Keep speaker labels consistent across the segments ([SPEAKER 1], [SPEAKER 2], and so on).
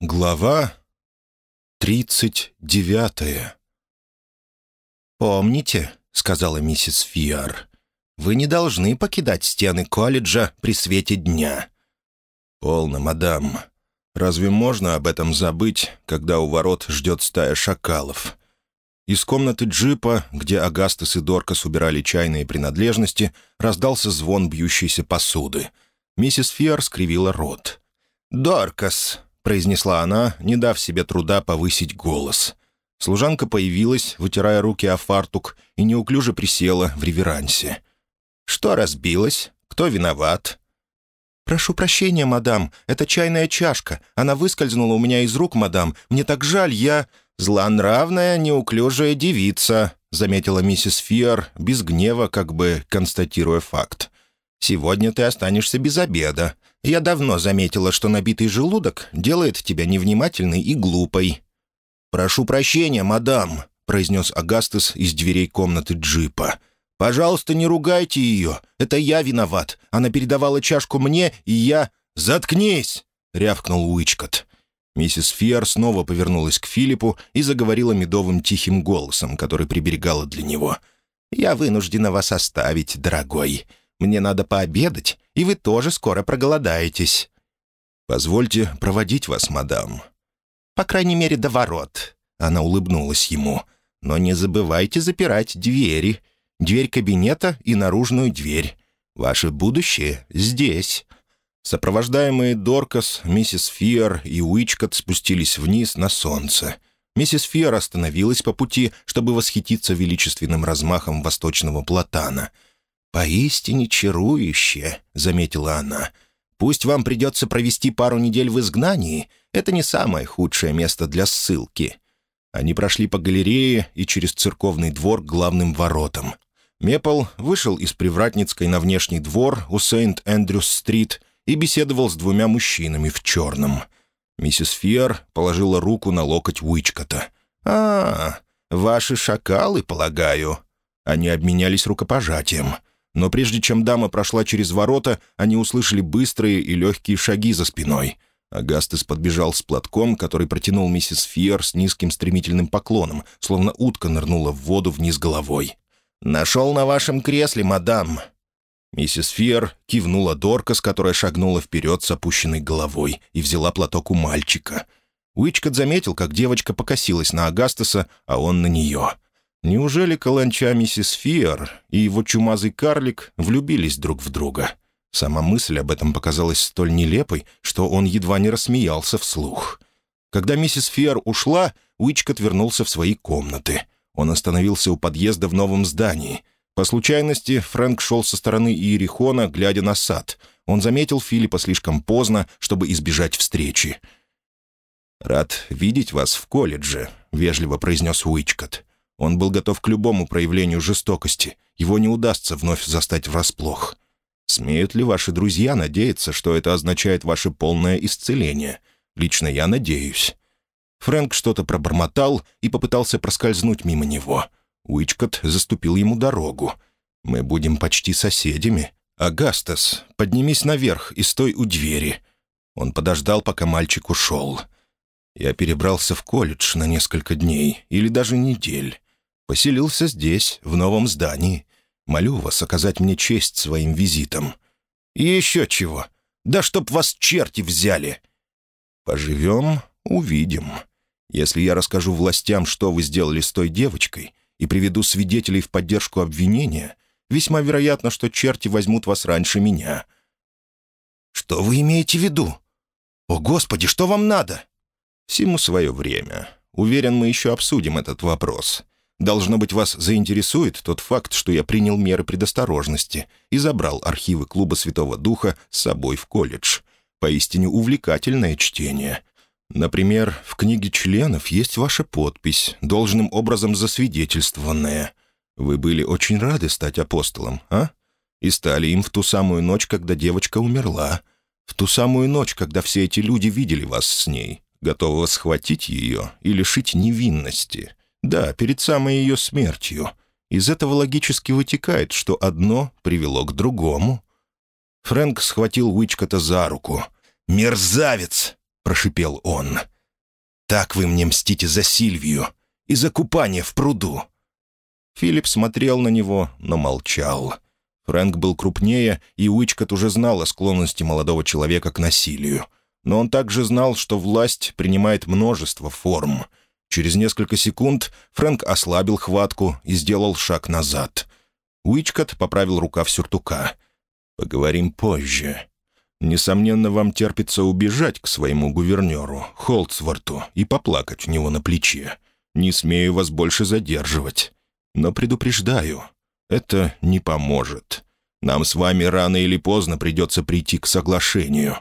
[SPEAKER 1] Глава тридцать девятая
[SPEAKER 2] «Помните», — сказала миссис Фиар, — «вы не должны покидать стены колледжа при свете дня».
[SPEAKER 1] «Полно, мадам. Разве можно об этом забыть, когда у ворот ждет стая шакалов?» Из комнаты джипа, где Агастас и Доркас убирали чайные принадлежности, раздался звон бьющейся посуды. Миссис Фиар скривила рот.
[SPEAKER 2] «Доркас», — произнесла она, не дав себе труда повысить голос. Служанка появилась, вытирая руки о фартук, и неуклюже присела в реверансе. «Что разбилось? Кто виноват?» «Прошу прощения, мадам, это чайная чашка. Она выскользнула у меня из рук, мадам. Мне так жаль, я...» «Злонравная, неуклюжая девица», — заметила миссис Фиар, без гнева, как бы констатируя факт. «Сегодня ты останешься без обеда. Я давно заметила, что набитый желудок делает тебя невнимательной и глупой». «Прошу прощения, мадам», — произнес Агастес из дверей комнаты джипа. «Пожалуйста, не ругайте ее. Это я виноват. Она передавала чашку мне, и я...» «Заткнись!» — рявкнул Уичкот. Миссис Фиар снова повернулась к Филиппу и заговорила медовым тихим голосом, который приберегала для него. «Я вынуждена вас оставить, дорогой. Мне надо пообедать, и вы тоже скоро проголодаетесь».
[SPEAKER 1] «Позвольте проводить вас, мадам».
[SPEAKER 2] «По крайней мере, до ворот». Она улыбнулась ему. «Но не забывайте запирать двери. Дверь кабинета и наружную дверь. Ваше будущее здесь».
[SPEAKER 1] Сопровождаемые Доркас, миссис Фиер и Уичкот спустились вниз на солнце. Миссис Фиер остановилась по пути, чтобы восхититься величественным размахом восточного платана —
[SPEAKER 2] «Поистине чарующе», — заметила она. «Пусть вам придется провести пару недель в изгнании. Это не самое худшее место для ссылки».
[SPEAKER 1] Они прошли по галерее и через церковный двор к главным воротам. Мепл вышел из Привратницкой на внешний двор у Сент-Эндрюс-стрит и беседовал с двумя мужчинами в черном. Миссис Фиар положила руку на локоть Уичкота.
[SPEAKER 2] «А, ваши шакалы, полагаю».
[SPEAKER 1] Они обменялись рукопожатием — но прежде чем дама прошла через ворота, они услышали быстрые и легкие шаги за спиной. Агастес подбежал с платком, который протянул миссис Фиер с низким стремительным поклоном, словно утка нырнула в воду вниз головой.
[SPEAKER 2] «Нашел на вашем кресле, мадам».
[SPEAKER 1] Миссис Фиер кивнула Доркас, которая шагнула вперед с опущенной головой и взяла платок у мальчика. Уичкот заметил, как девочка покосилась на Агастеса, а он на нее — Неужели каланча миссис Фиар и его чумазый карлик влюбились друг в друга? Сама мысль об этом показалась столь нелепой, что он едва не рассмеялся вслух. Когда миссис Фиар ушла, Уичкот вернулся в свои комнаты. Он остановился у подъезда в новом здании. По случайности Фрэнк шел со стороны Иерихона, глядя на сад. Он заметил Филиппа слишком поздно, чтобы избежать встречи. «Рад видеть вас в колледже», — вежливо произнес Уичкот. Он был готов к любому проявлению жестокости. Его не удастся вновь застать врасплох. Смеют ли ваши друзья надеяться, что это означает ваше полное исцеление? Лично я надеюсь». Фрэнк что-то пробормотал и попытался проскользнуть мимо него. Уичкот заступил ему дорогу. «Мы будем почти соседями. Агастас, поднимись наверх и стой у двери». Он подождал, пока мальчик ушел. Я перебрался в колледж на несколько дней или даже недель. Поселился здесь, в новом здании. Молю вас оказать мне честь своим визитом. И еще чего. Да чтоб вас черти взяли. Поживем, увидим. Если я расскажу властям, что вы сделали с той девочкой, и приведу свидетелей в поддержку обвинения, весьма вероятно, что черти возьмут вас раньше меня. Что вы имеете в виду? О, Господи, что вам надо? Всему свое время. Уверен, мы еще обсудим этот вопрос. Должно быть, вас заинтересует тот факт, что я принял меры предосторожности и забрал архивы Клуба Святого Духа с собой в колледж. Поистине увлекательное чтение. Например, в книге членов есть ваша подпись, должным образом засвидетельствованная. Вы были очень рады стать апостолом, а? И стали им в ту самую ночь, когда девочка умерла. В ту самую ночь, когда все эти люди видели вас с ней, готового схватить ее и лишить невинности. Да, перед самой ее смертью. Из этого логически вытекает, что одно привело к другому. Фрэнк схватил Уичкота за руку. «Мерзавец!» — прошипел он. «Так вы мне мстите за Сильвию и за купание в пруду». Филипп смотрел на него, но молчал. Фрэнк был крупнее, и Уичкот уже знал о склонности молодого человека к насилию. Но он также знал, что власть принимает множество форм. Через несколько секунд Фрэнк ослабил хватку и сделал шаг назад. Уичкот поправил рукав сюртука. «Поговорим позже. Несомненно, вам терпится убежать к своему гувернеру, Холцворту, и поплакать у него на плече. Не смею вас больше задерживать. Но предупреждаю, это не поможет. Нам с вами рано или поздно придется прийти к соглашению».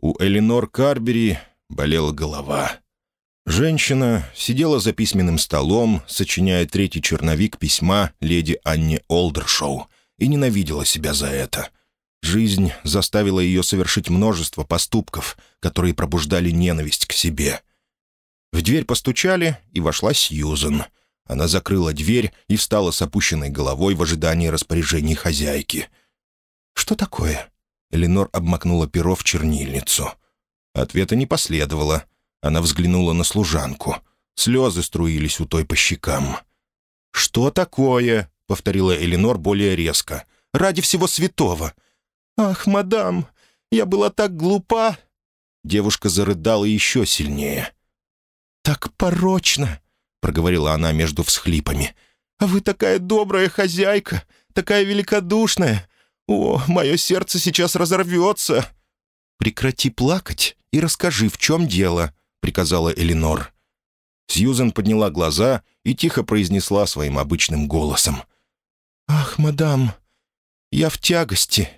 [SPEAKER 1] У Эленор Карбери болела голова. Женщина сидела за письменным столом, сочиняя третий черновик письма леди Анне Олдершоу, и ненавидела себя за это — Жизнь заставила ее совершить множество поступков, которые пробуждали ненависть к себе. В дверь постучали, и вошла Сьюзен. Она закрыла дверь и встала с опущенной головой в ожидании распоряжений хозяйки. «Что такое?» Эленор обмакнула перо в чернильницу. Ответа не последовало. Она взглянула на служанку. Слезы струились у той по щекам. «Что такое?» — повторила Эленор более резко. «Ради всего святого! «Ах, мадам, я была так глупа!» Девушка зарыдала еще сильнее. «Так порочно!» — проговорила она между всхлипами. «А вы такая добрая хозяйка, такая великодушная! О, мое сердце сейчас разорвется!» «Прекрати плакать и расскажи, в чем дело», — приказала Эленор. Сьюзен подняла глаза и тихо произнесла своим обычным голосом. «Ах, мадам, я в тягости!»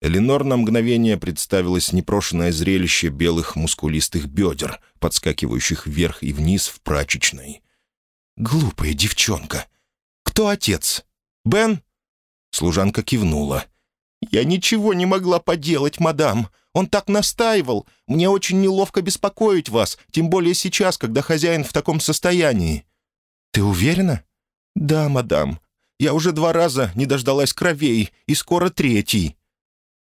[SPEAKER 1] Эленор на мгновение представилось непрошенное зрелище белых мускулистых бедер, подскакивающих вверх и вниз в прачечной. «Глупая девчонка! Кто отец? Бен?» Служанка кивнула. «Я ничего не могла поделать, мадам. Он так настаивал. Мне очень неловко беспокоить вас, тем более сейчас, когда хозяин в таком состоянии». «Ты уверена?» «Да, мадам. Я уже два раза не дождалась кровей, и скоро третий».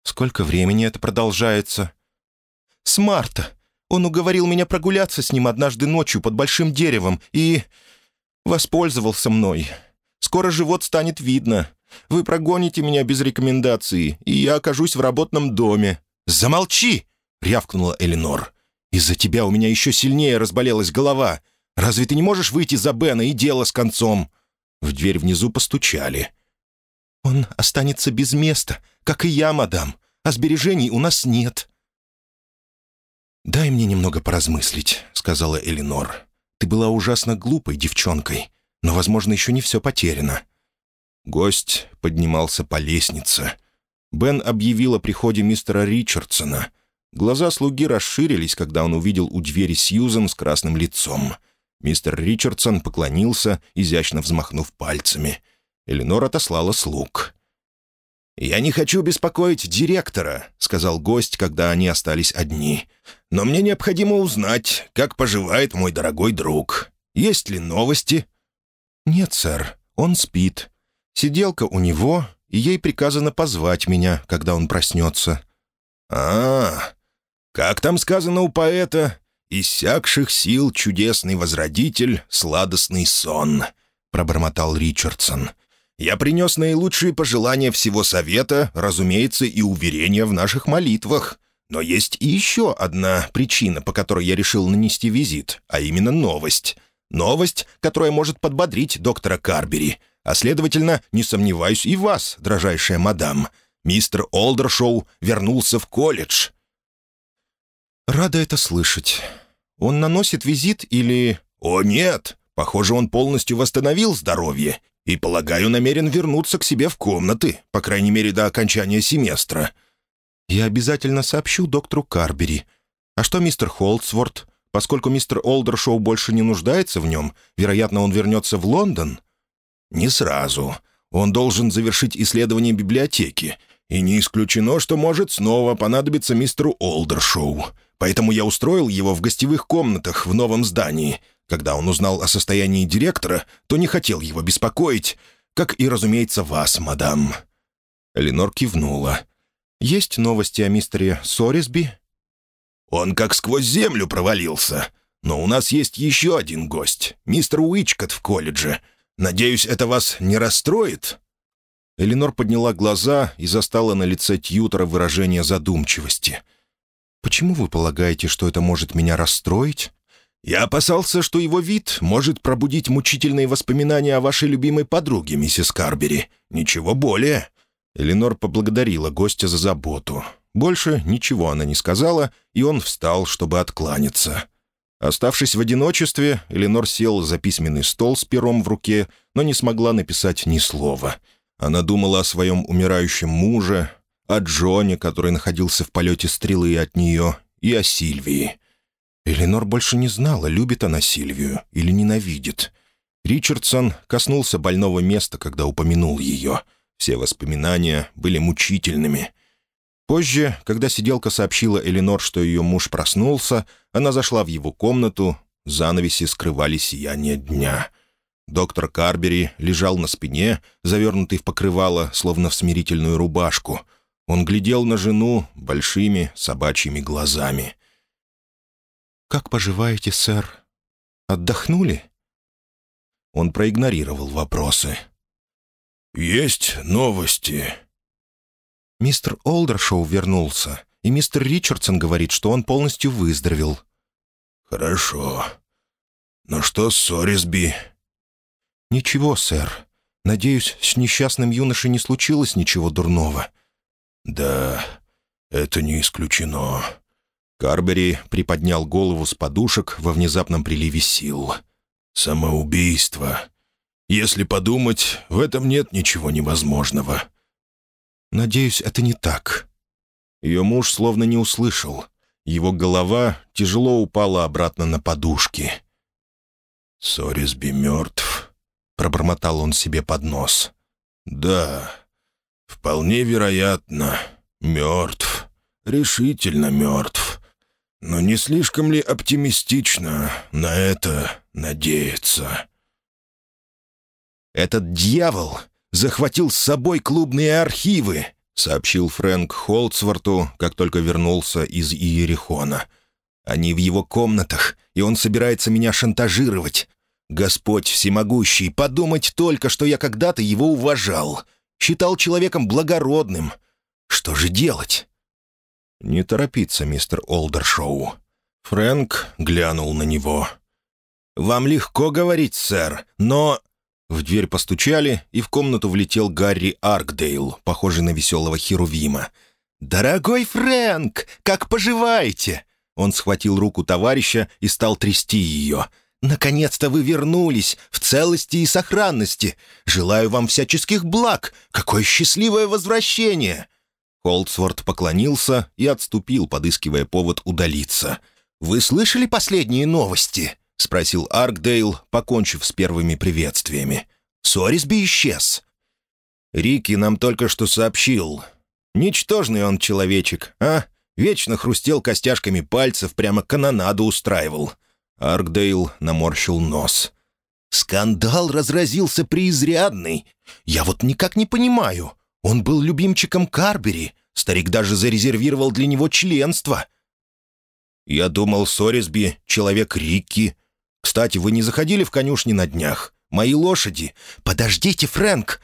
[SPEAKER 1] Сколько времени это продолжается?» «С марта. Он уговорил меня прогуляться с ним однажды ночью под большим деревом и... воспользовался мной. Скоро живот станет видно. Вы прогоните меня без рекомендации, и я окажусь в работном доме». «Замолчи!» — рявкнула Эленор. «Из-за тебя у меня еще сильнее разболелась голова. Разве ты не можешь выйти за Бена и дело с концом?» В дверь внизу постучали. «Он останется без места, как и я, мадам, а сбережений у нас нет». «Дай мне немного поразмыслить», — сказала Элинор. «Ты была ужасно глупой девчонкой, но, возможно, еще не все потеряно». Гость поднимался по лестнице. Бен объявил о приходе мистера Ричардсона. Глаза слуги расширились, когда он увидел у двери Сьюзен с красным лицом. Мистер Ричардсон поклонился, изящно взмахнув пальцами. Эленор отослала слуг. «Я не хочу беспокоить директора», — сказал гость, когда они остались одни. «Но мне необходимо узнать, как поживает мой дорогой друг. Есть ли новости?» «Нет, сэр, он спит. Сиделка у него, и ей приказано позвать меня, когда он проснется». «А, как там сказано у поэта? «Иссякших сил чудесный возродитель, сладостный сон», — пробормотал Ричардсон. Я принес наилучшие пожелания всего совета, разумеется, и уверения в наших молитвах. Но есть и еще одна причина, по которой я решил нанести визит, а именно новость. Новость, которая может подбодрить доктора Карбери, а, следовательно, не сомневаюсь и вас, дрожайшая мадам. Мистер Олдершоу вернулся в колледж». «Рада это слышать. Он наносит визит или...» «О, нет! Похоже, он полностью восстановил здоровье и, полагаю, намерен вернуться к себе в комнаты, по крайней мере, до окончания семестра». «Я обязательно сообщу доктору Карбери. А что мистер Холдсворт? Поскольку мистер Олдершоу больше не нуждается в нем, вероятно, он вернется в Лондон?» «Не сразу. Он должен завершить исследование библиотеки, и не исключено, что может снова понадобиться мистеру Олдершоу. Поэтому я устроил его в гостевых комнатах в новом здании, когда он узнал о состоянии директора, то не хотел его беспокоить, как и, разумеется, вас, мадам». Эленор кивнула. «Есть новости о мистере Сорисби?» Он как сквозь землю провалился. Но у нас есть еще один гость, мистер Уичкот в колледже. Надеюсь, это вас не расстроит?»
[SPEAKER 2] Эленор подняла глаза и застала на лице Тьютора выражение задумчивости. «Почему вы полагаете, что это может меня расстроить?»
[SPEAKER 1] «Я опасался, что его вид может пробудить мучительные воспоминания о вашей любимой подруге, миссис Карбери. Ничего более».
[SPEAKER 2] Эленор поблагодарила гостя за заботу. Больше ничего она не сказала, и он встал, чтобы откланяться. Оставшись в одиночестве, Эленор села за письменный стол с пером в руке, но не смогла написать ни слова. Она думала о своем умирающем муже, о Джоне, который находился в полете стрелы от нее, и о Сильвии. Эленор больше не знала, любит она Сильвию или ненавидит. Ричардсон коснулся больного места, когда упомянул ее. Все воспоминания были мучительными. Позже, когда сиделка сообщила Эленор, что ее муж проснулся, она зашла в его комнату, занавеси скрывали сияние дня. Доктор Карбери лежал на спине, завернутый в покрывало, словно в смирительную рубашку. Он глядел на жену большими собачьими глазами. «Как поживаете, сэр? Отдохнули?» Он проигнорировал вопросы.
[SPEAKER 1] «Есть новости»,
[SPEAKER 2] Мистер Олдершоу вернулся, и мистер Ричардсон говорит, что он полностью выздоровел».
[SPEAKER 1] «Хорошо. Но что с Сорисби?»
[SPEAKER 2] «Ничего, сэр. Надеюсь, с несчастным юношей не случилось ничего дурного».
[SPEAKER 1] «Да, это не исключено».
[SPEAKER 2] Карбери приподнял голову с подушек во внезапном приливе сил.
[SPEAKER 1] «Самоубийство. Если подумать, в этом нет ничего невозможного.
[SPEAKER 2] «Надеюсь, это не так». Ее муж словно не услышал. Его голова тяжело упала обратно на подушки.
[SPEAKER 1] «Сорисби мертв», —
[SPEAKER 2] пробормотал он себе под нос.
[SPEAKER 1] «Да, вполне вероятно, мертв, решительно мертв. Но не слишком ли оптимистично на это надеяться?»
[SPEAKER 2] «Этот дьявол захватил с собой клубные архивы», — сообщил Фрэнк Холцворту, как только вернулся из Иерихона. «Они в его комнатах, и он собирается меня шантажировать. Господь всемогущий, подумать только, что я когда-то его уважал, считал человеком благородным. Что же делать?» «Не торопиться, мистер Олдершоу». Фрэнк глянул на него. «Вам легко говорить, сэр, но в дверь постучали, и в комнату влетел Гарри Аркдейл, похожий на веселого Херувима. «Дорогой Фрэнк, как поживаете?» Он схватил руку товарища и стал трясти ее. «Наконец-то вы вернулись, в целости и сохранности. Желаю вам всяческих благ. Какое счастливое возвращение!» Холдсворт поклонился и отступил, подыскивая повод удалиться. «Вы слышали последние новости?» — спросил Аркдейл, покончив с первыми приветствиями. «Сорисби исчез». «Рики нам только что сообщил. Ничтожный он человечек, а? Вечно хрустел костяшками пальцев, прямо канонаду устраивал». Аркдейл наморщил нос. «Скандал разразился преизрядный. Я вот никак не понимаю. Он был любимчиком Карбери. Старик даже зарезервировал для него членство». «Я думал, Сорисби — человек Рикки», кстати, вы не заходили в конюшни на днях? Мои лошади...» «Подождите, Фрэнк!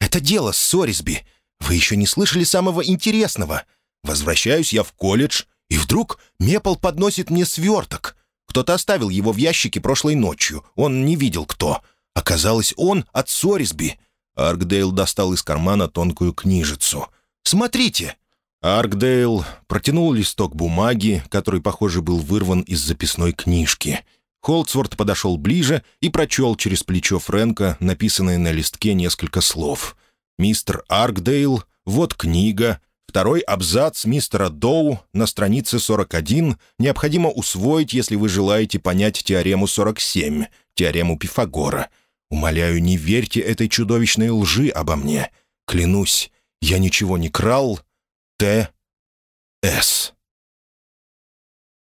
[SPEAKER 2] Это дело с Сорисби. Вы еще не слышали самого интересного. Возвращаюсь я в колледж, и вдруг Мепл подносит мне сверток. Кто-то оставил его в ящике прошлой ночью. Он не видел, кто. Оказалось, он от Сорисби». Аркдейл достал из кармана тонкую книжицу. «Смотрите!» Аркдейл протянул листок бумаги, который, похоже, был вырван из записной книжки — Холдсворт подошел ближе и прочел через плечо Фрэнка написанное на листке несколько слов. «Мистер Аркдейл, вот книга. Второй абзац мистера Доу на странице 41 необходимо усвоить, если вы желаете понять теорему 47, теорему Пифагора. Умоляю, не верьте этой чудовищной лжи обо мне. Клянусь, я ничего не крал. Т. С.